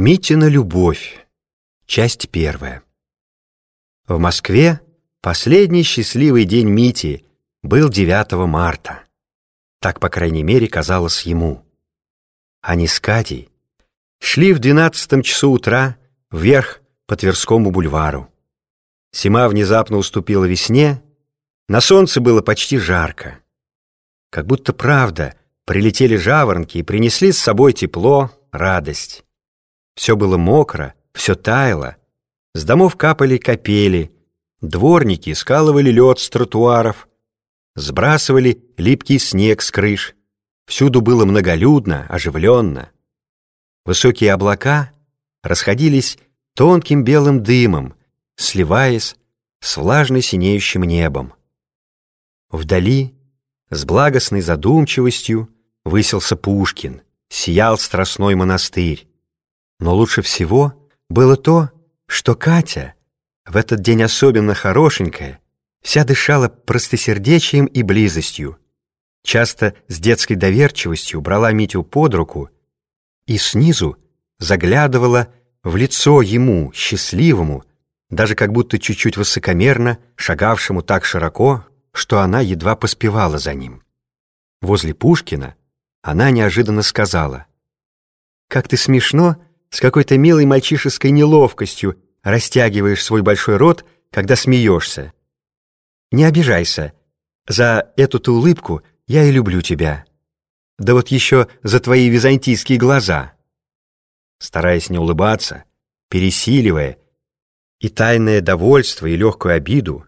Митина любовь. Часть первая. В Москве последний счастливый день Мити был 9 марта. Так, по крайней мере, казалось ему. Они с Катей шли в двенадцатом часу утра вверх по Тверскому бульвару. Зима внезапно уступила весне, на солнце было почти жарко. Как будто правда, прилетели жаворонки и принесли с собой тепло, радость. Все было мокро, все таяло. С домов капали капели, дворники скалывали лед с тротуаров, сбрасывали липкий снег с крыш. Всюду было многолюдно, оживленно. Высокие облака расходились тонким белым дымом, сливаясь с влажно синеющим небом. Вдали, с благостной задумчивостью, высился Пушкин, сиял страстной монастырь. Но лучше всего было то, что Катя, в этот день особенно хорошенькая, вся дышала простосердечием и близостью, часто с детской доверчивостью брала Митю под руку и снизу заглядывала в лицо ему, счастливому, даже как будто чуть-чуть высокомерно, шагавшему так широко, что она едва поспевала за ним. Возле Пушкина она неожиданно сказала, «Как ты смешно с какой-то милой мальчишеской неловкостью растягиваешь свой большой рот, когда смеешься. Не обижайся. За эту-то улыбку я и люблю тебя. Да вот еще за твои византийские глаза. Стараясь не улыбаться, пересиливая и тайное довольство, и легкую обиду,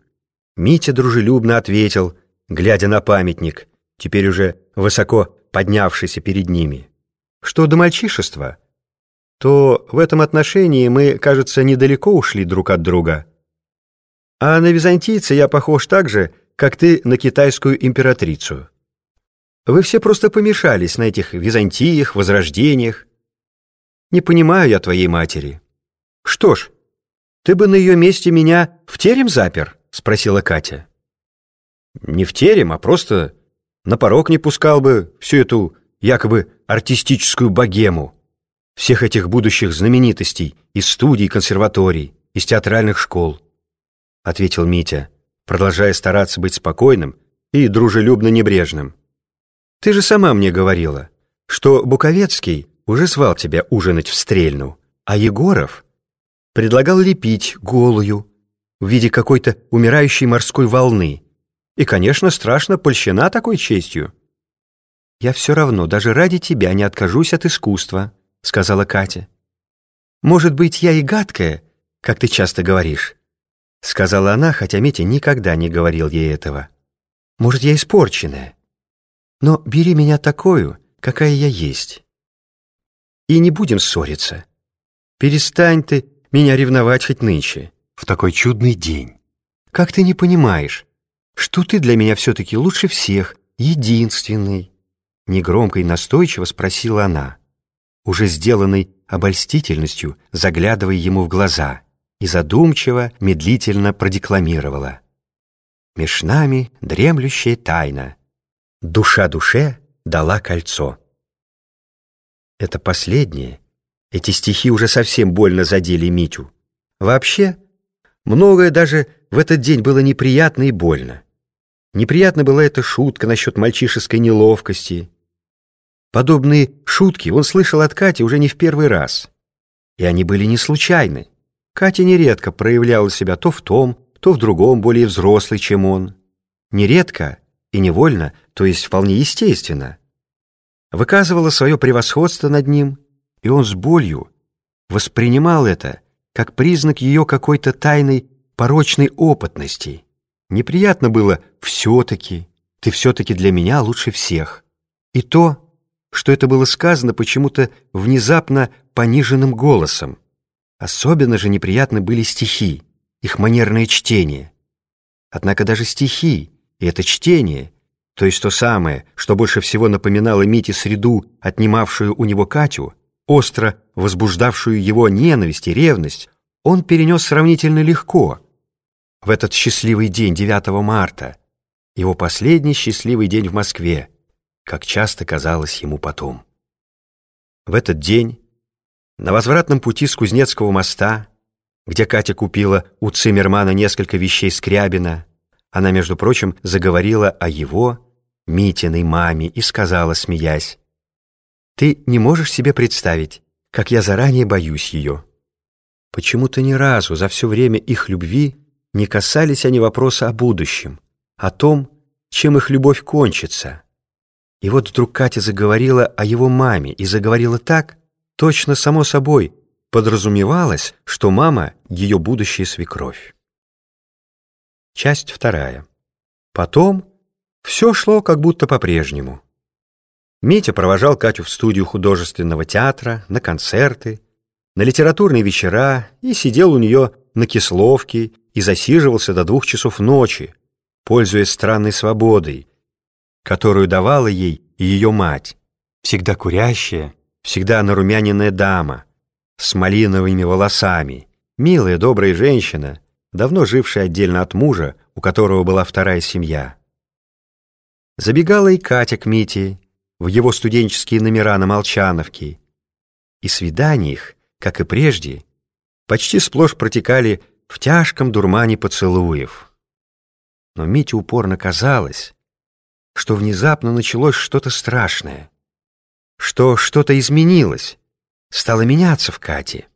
Митя дружелюбно ответил, глядя на памятник, теперь уже высоко поднявшийся перед ними, что до мальчишества — то в этом отношении мы, кажется, недалеко ушли друг от друга. А на византийца я похож так же, как ты на китайскую императрицу. Вы все просто помешались на этих византиях, возрождениях. Не понимаю я твоей матери. Что ж, ты бы на ее месте меня в терем запер? Спросила Катя. Не в терем, а просто на порог не пускал бы всю эту якобы артистическую богему всех этих будущих знаменитостей из студий, консерваторий, из театральных школ», — ответил Митя, продолжая стараться быть спокойным и дружелюбно небрежным. «Ты же сама мне говорила, что Буковецкий уже звал тебя ужинать в Стрельну, а Егоров предлагал лепить голую в виде какой-то умирающей морской волны. И, конечно, страшно польщена такой честью. Я все равно даже ради тебя не откажусь от искусства». — сказала Катя. «Может быть, я и гадкая, как ты часто говоришь», — сказала она, хотя Митя никогда не говорил ей этого. «Может, я испорченная, но бери меня такую, какая я есть. И не будем ссориться. Перестань ты меня ревновать хоть нынче, в такой чудный день. Как ты не понимаешь, что ты для меня все-таки лучше всех, единственный?» Негромко и настойчиво спросила она уже сделанной обольстительностью, заглядывая ему в глаза, и задумчиво, медлительно продекламировала. «Меж нами дремлющая тайна. Душа душе дала кольцо». Это последнее. Эти стихи уже совсем больно задели Митю. Вообще, многое даже в этот день было неприятно и больно. Неприятна была эта шутка насчет мальчишеской неловкости, Подобные шутки он слышал от Кати уже не в первый раз. И они были не случайны. Катя нередко проявляла себя то в том, то в другом, более взрослый, чем он. Нередко и невольно, то есть вполне естественно. Выказывала свое превосходство над ним, и он с болью воспринимал это как признак ее какой-то тайной порочной опытности. Неприятно было «все-таки, ты все-таки для меня лучше всех». И то, что это было сказано почему-то внезапно пониженным голосом. Особенно же неприятны были стихи, их манерное чтение. Однако даже стихи и это чтение, то есть то самое, что больше всего напоминало Мите среду, отнимавшую у него Катю, остро возбуждавшую его ненависть и ревность, он перенес сравнительно легко. В этот счастливый день 9 марта, его последний счастливый день в Москве, как часто казалось ему потом. В этот день На возвратном пути с Кузнецкого моста, где Катя купила у Циммермана несколько вещей Скрябина, она, между прочим, заговорила о его, Митиной маме, и сказала, смеясь, «Ты не можешь себе представить, как я заранее боюсь ее». Почему-то ни разу за все время их любви не касались они вопроса о будущем, о том, чем их любовь кончится. И вот вдруг Катя заговорила о его маме, и заговорила так, точно само собой, подразумевалось, что мама — ее будущая свекровь. Часть вторая. Потом все шло как будто по-прежнему. Митя провожал Катю в студию художественного театра, на концерты, на литературные вечера и сидел у нее на Кисловке и засиживался до двух часов ночи, пользуясь странной свободой, которую давала ей ее мать, всегда курящая, всегда нарумяненная дама, с малиновыми волосами, милая, добрая женщина, давно жившая отдельно от мужа, у которого была вторая семья. Забегала и Катя к Мите в его студенческие номера на Молчановке, и свидания их, как и прежде, почти сплошь протекали в тяжком дурмане поцелуев. Но Мите упорно казалось, что внезапно началось что-то страшное, что что-то изменилось, стало меняться в Кате.